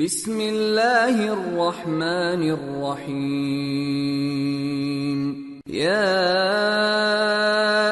بسم اللہ الرحمن الرحیم۔ یا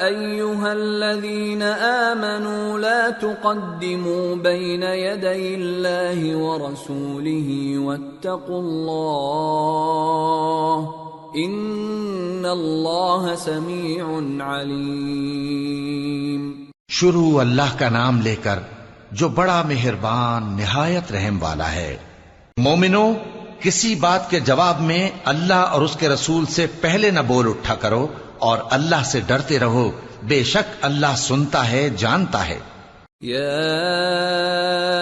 ایوہا الذین آمنوا لا تقدموا بین یدی اللہ ورسولہ واتقوا اللہ ان اللہ سمیع علیم۔ شروع اللہ کا نام لے کر جو بڑا مہربان، نہایت رحم والا ہے۔ مومنو، کسی بات کے جواب میں اللہ اور اس کے رسول سے پہلے نہ بول اٹھا کرو اور اللہ سے ڈرتے رہو۔ بے شک اللہ سنتا ہے، جانتا ہے۔ يا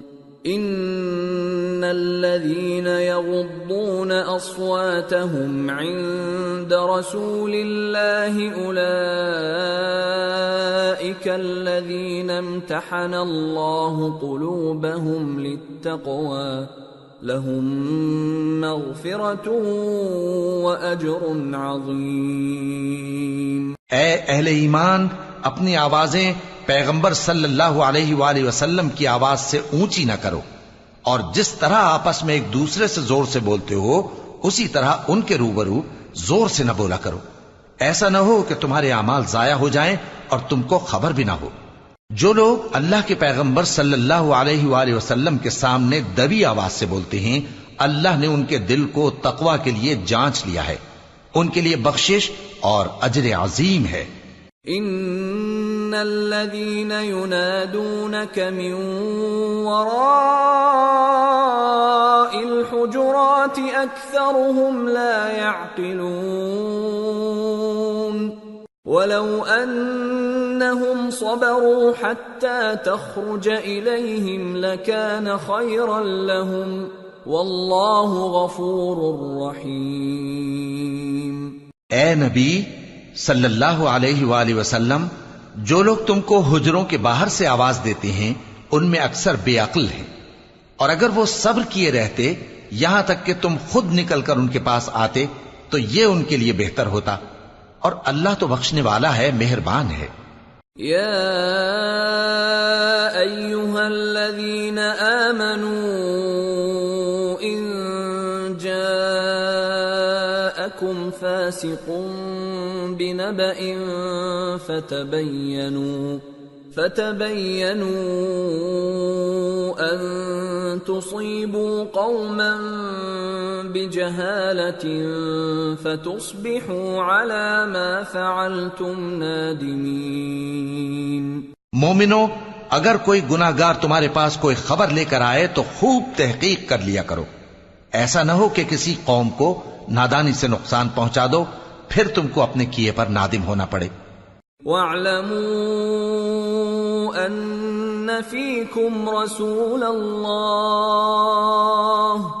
الذين يغضون اصواتهم عند رسول الله اولئك الذين امتحن الله قلوبهم للتقوى لهم مغفرة واجر عظيم. اے اہل ایمان، اپنی آوازیں پیغمبر صلی اللہ علیہ وآلہ وسلم کی آواز سے اونچی نہ کرو۔ اور جس طرح آپس میں ایک دوسرے سے زور سے بولتے ہو، اسی طرح ان کے روبرو زور سے نہ بولا کرو۔ ایسا نہ ہو کہ تمہارے اعمال ضائع ہو جائیں اور تم کو خبر بھی نہ ہو۔ جو لوگ اللہ کے پیغمبر صلی اللہ علیہ وآلہ وسلم کے سامنے دبی آواز سے بولتے ہیں، اللہ نے ان کے دل کو تقوی کے لیے جانچ لیا ہے۔ ان کے لیے بخشش اور اجر عظیم ہے۔ ان الذين ينادونك من وراء الحجرات اكثرهم لا يعقلون ولو انهم صبروا حتى تخرج اليهم لكان خيرا لهم والله غفور رحيم اے نبی صلی اللہ علیہ وآلہ وسلم جو لوگ تم کو حجروں کے باہر سے آواز دیتے ہیں، ان میں اکثر بے عقل ہیں۔ اور اگر وہ صبر کیے رہتے، یہاں تک کہ تم خود نکل کر ان کے پاس آتے، تو یہ ان کے لیے بہتر ہوتا۔ اور اللہ تو بخشنے والا ہے، مہربان ہے۔ يا ايها الذين امنوا ان جاءكم فاسق بنبأ فتبينوا فتبينوا ان تصيبوا قوما بجهاله فتصبحوا على ما فعلتم نادمين. مومنو، اگر کوئی گناہگار تمہارے پاس کوئی خبر لے کر آئے تو خوب تحقیق کر لیا کرو۔ ایسا نہ ہو کہ کسی قوم کو نادانی سے نقصان پہنچا دو پھر تم کو اپنے کیے پر نادم ہونا پڑے۔ وَاعْلَمُوا أَنَّ فِيكُمْ رَسُولَ اللَّهِ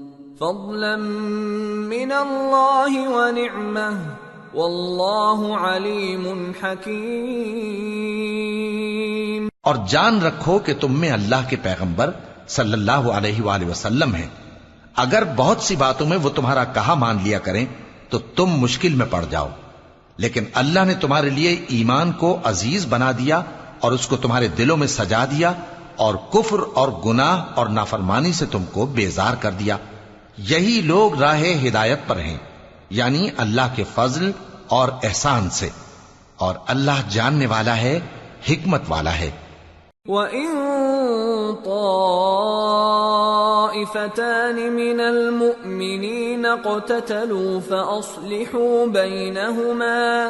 فضلا من الله ونعمه والله عليم حكيم. اور جان رکھو کہ تم میں اللہ کے پیغمبر صلی اللہ علیہ وآلہ وسلم ہیں. اگر بہت سی باتوں میں وہ تمہارا کہا مان لیا کریں تو تم مشکل میں پڑ جاؤ. لیکن اللہ نے تمہارے لیے ایمان کو عزیز بنا دیا اور اس کو تمہارے دلوں میں سجا دیا اور کفر اور گناہ اور نافرمانی سے تم کو بیزار کر دیا. یہی لوگ راہ ہدایت پر ہیں یعنی اللہ کے فضل اور احسان سے۔ اور اللہ جاننے والا ہے، حکمت والا ہے۔ وَإِن طَائِفَتَانِ طائفتان من المؤمنين اقتتلوا فأصلحوا بينهما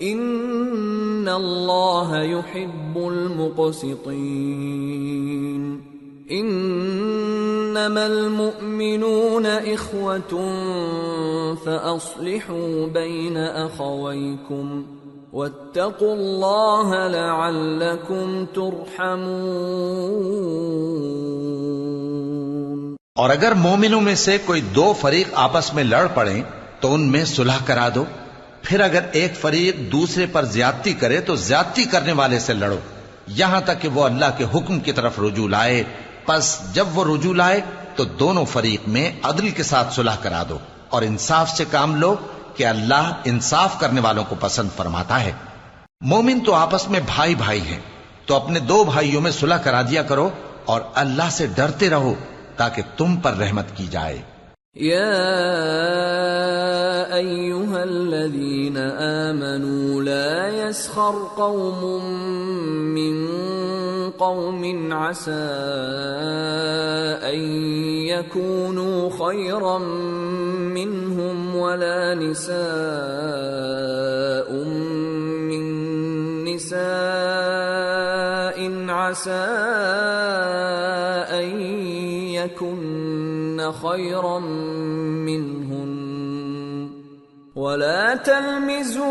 ان اللہ يحب المقسطین انما المؤمنون اخوة فاصلحوا بین اخویکم واتقوا اللہ لعلکم ترحمون اور اگر مومنوں میں سے کوئی دو فریق آپس میں لڑ پڑیں تو ان میں صلح کرا دو۔ پھر اگر ایک فریق دوسرے پر زیادتی کرے تو زیادتی کرنے والے سے لڑو۔ یہاں تک کہ وہ اللہ کے حکم کی طرف رجوع لائے۔ پس جب وہ رجوع لائے تو دونوں فریق میں عدل کے ساتھ صلح کرا دو۔ اور انصاف سے کام لو کہ اللہ انصاف کرنے والوں کو پسند فرماتا ہے۔ مومن تو آپس میں بھائی بھائی ہیں۔ تو اپنے دو بھائیوں میں صلح کرا دیا کرو اور اللہ سے ڈرتے رہو تاکہ تم پر رحمت کی جائے۔ ايها الذين امنوا لا يسخر قوم من قوم عسى ان يكونوا خيرا منهم ولا نساء من نساء عسى ان يكن خيرا منهن ولا تلمزوا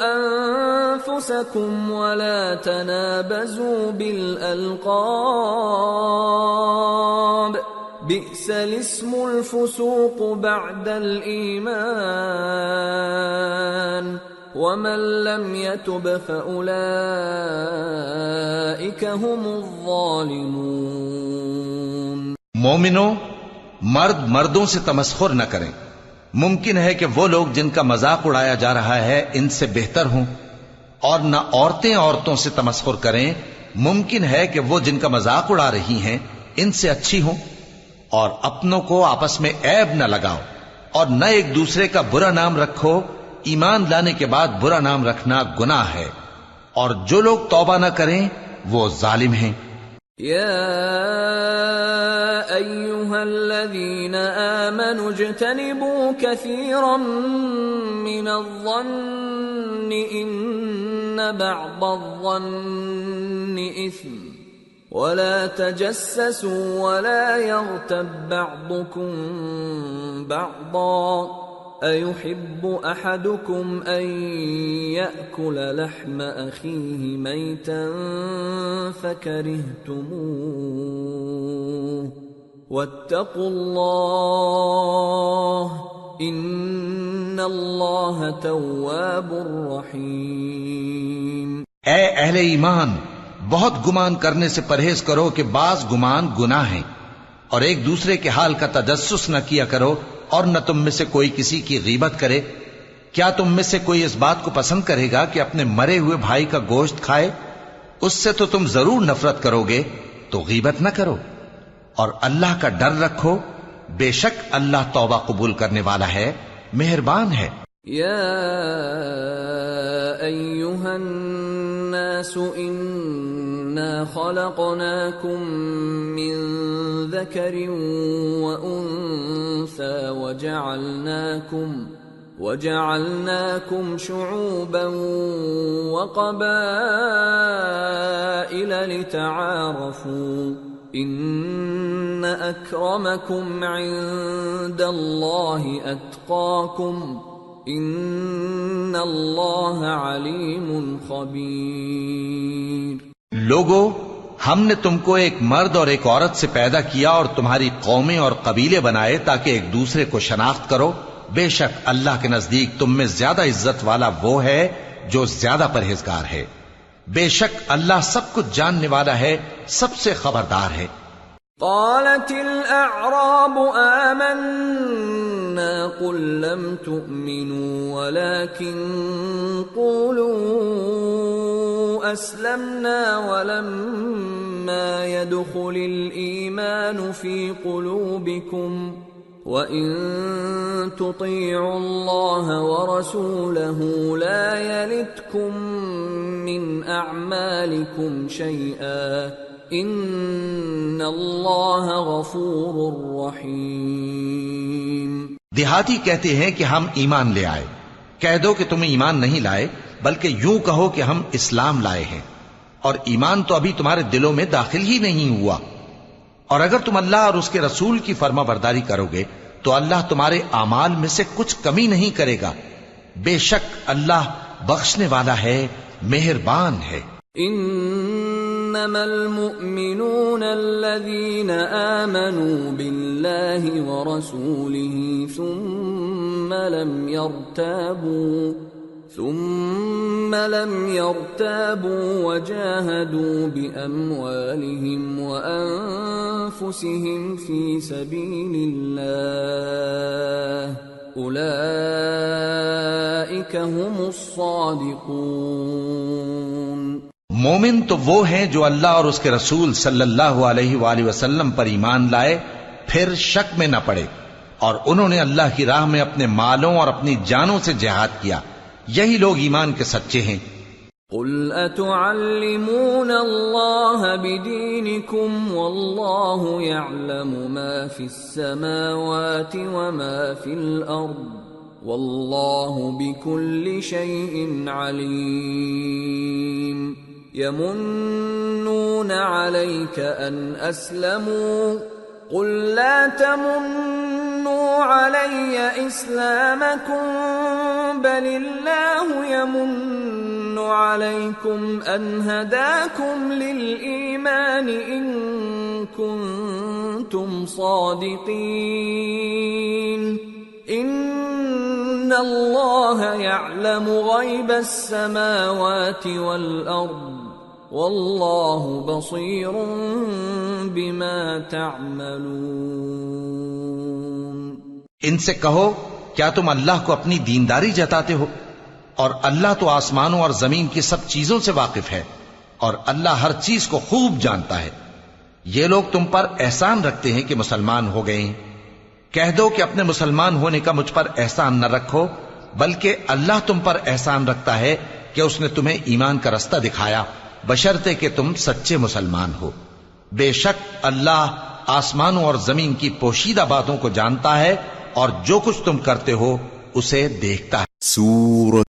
انفسكم ولا تنابزوا بالالقاب بئس الاسم الفسوق بعد الايمان ومن لم يتب فاولئك هم الظالمون. مومنوں مرد مردوں سے تمسخر نہ کریں۔ ممکن ہے کہ وہ لوگ جن کا مذاق اڑایا جا رہا ہے ان سے بہتر ہوں۔ اور نہ عورتیں عورتوں سے تمسخر کریں، ممکن ہے کہ وہ جن کا مذاق اڑا رہی ہیں، ان سے اچھی ہوں۔ اور اپنوں کو آپس میں عیب نہ لگاؤ۔ اور نہ ایک دوسرے کا برا نام رکھو۔ ایمان لانے کے بعد برا نام رکھنا گناہ ہے۔ اور جو لوگ توبہ نہ کریں، وہ ظالم ہیں۔ ايها الذين امنوا اجتنبوا كثيرا من الظن ان بعض الظن اثم ولا تجسسوا ولا يغتب بعضكم بعضا ايحب احدكم ان ياكل لحم اخيه ميتا فكرهتموه واتقوا اللہ ان اللہ تواب رحیم اے اہل ایمان، بہت گمان کرنے سے پرہیز کرو کہ بعض گمان گناہ ہیں اور ایک دوسرے کے حال کا تجسس نہ کیا کرو اور نہ تم میں سے کوئی کسی کی غیبت کرے۔ کیا تم میں سے کوئی اس بات کو پسند کرے گا کہ اپنے مرے ہوئے بھائی کا گوشت کھائے؟ اس سے تو تم ضرور نفرت کرو گے، تو غیبت نہ کرو۔ اور اللہ کا ڈر رکھو، بے شک اللہ توبہ قبول کرنے والا ہے، مہربان ہے۔ یا ایوہا الناس انا خلقناکم من ذکر وانسا وجعلناکم وجعلناكم شعوبا وقبائل لتعارفوا۔ ان اکرمکم عند اللہ اتقاکم ان اللہ علیم خبیر لوگو، ہم نے تم کو ایک مرد اور ایک عورت سے پیدا کیا اور تمہاری قومیں اور قبیلے بنائے تاکہ ایک دوسرے کو شناخت کرو۔ بے شک اللہ کے نزدیک تم میں زیادہ عزت والا وہ ہے جو زیادہ پرہیزگار ہے۔ بے شک اللہ سب کچھ جاننے والا ہے، سب سے خبردار ہے۔ قالت الاعراب آمنا، قل لم تؤمنوا ولكن قولوا اسلمنا ولما يدخل الايمان في قلوبكم وان تطيعوا غفور دیہاتی کہتے ہیں کہ ہم ایمان لے آئے۔ کہہ دو کہ تم ایمان نہیں لائے، بلکہ یوں کہو کہ ہم اسلام لائے ہیں۔ اور ایمان تو ابھی تمہارے دلوں میں داخل ہی نہیں ہوا۔ اور اگر تم اللہ اور اس کے رسول کی فرما برداری کرو گے، تو اللہ تمہارے اعمال میں سے کچھ کمی نہیں کرے گا۔ بے شک اللہ بخشنے والا ہے، مہربان ہے۔ انما المؤمنون الذين آمنوا بالله ورسوله ثم لم يرتابوا ثم لم يرتابوا وجاهدوا بأموالهم وأنفسهم في سبيل الله. أولئك هم الصادقون. مومن تو وہ ہیں جو اللہ اور اس کے رسول صلی اللہ علیہ وآلہ وسلم پر ایمان لائے، پھر شک میں نہ پڑے اور انہوں نے اللہ کی راہ میں اپنے مالوں اور اپنی جانوں سے جہاد کیا۔ یہی لوگ ایمان کے سچے ہیں۔ قل اتعلمون الله بدينكم والله يعلم ما في السماوات وما في الارض والله بكل شيء عليم يمنون عليك ان اسلموا۔ قل لا تمنوا علي اسلامكم بل الله يمن عليكم ان هداكم للايمان ان كنتم صادقين. ان الله يعلم غيب السماوات والارض واللہ بصیر بما تعملون. ان سے کہو کیا تم اللہ کو اپنی دینداری جتاتے ہو؟ اور اللہ تو آسمانوں اور زمین کی سب چیزوں سے واقف ہے، اور اللہ ہر چیز کو خوب جانتا ہے۔ یہ لوگ تم پر احسان رکھتے ہیں کہ مسلمان ہو گئے ہیں۔ کہہ دو کہ اپنے مسلمان ہونے کا مجھ پر احسان نہ رکھو، بلکہ اللہ تم پر احسان رکھتا ہے کہ اس نے تمہیں ایمان کا رستہ دکھایا بشرتے کہ تم سچے مسلمان ہو۔ بے شک اللہ آسمانوں اور زمین کی پوشیدہ باتوں کو جانتا ہے اور جو کچھ تم کرتے ہو اسے دیکھتا ہے۔ سورة